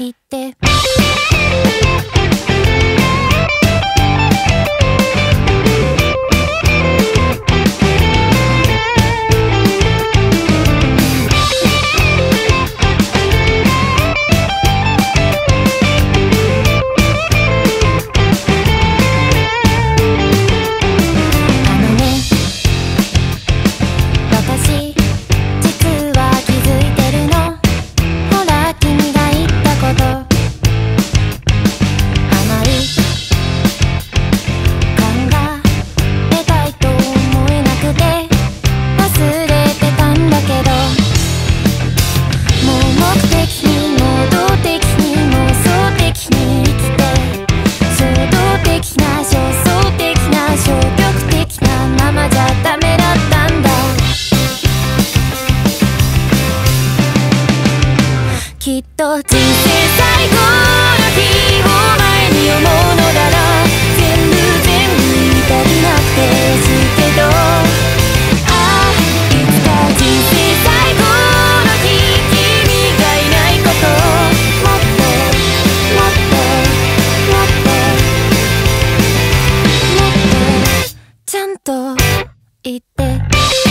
言って。きっと人生最後の日を前に思うのなら全部全部言い足りなくて惜しいけど。ああいつか人生最後の日君がいないこと。もっともっともっともっとちゃんと言って。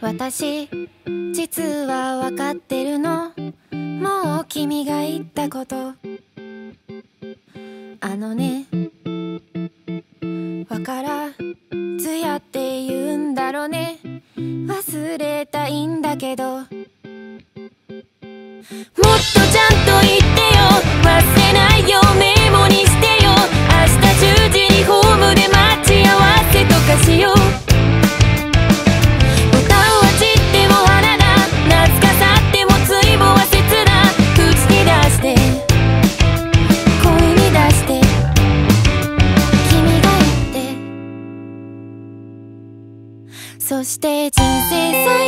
私実は分かってるの。もう君が言ったこと。あのね。わからずやって言うんだろうね。忘れたいんだけど。もっとちゃんと言ってよ。忘れないよメそして人生最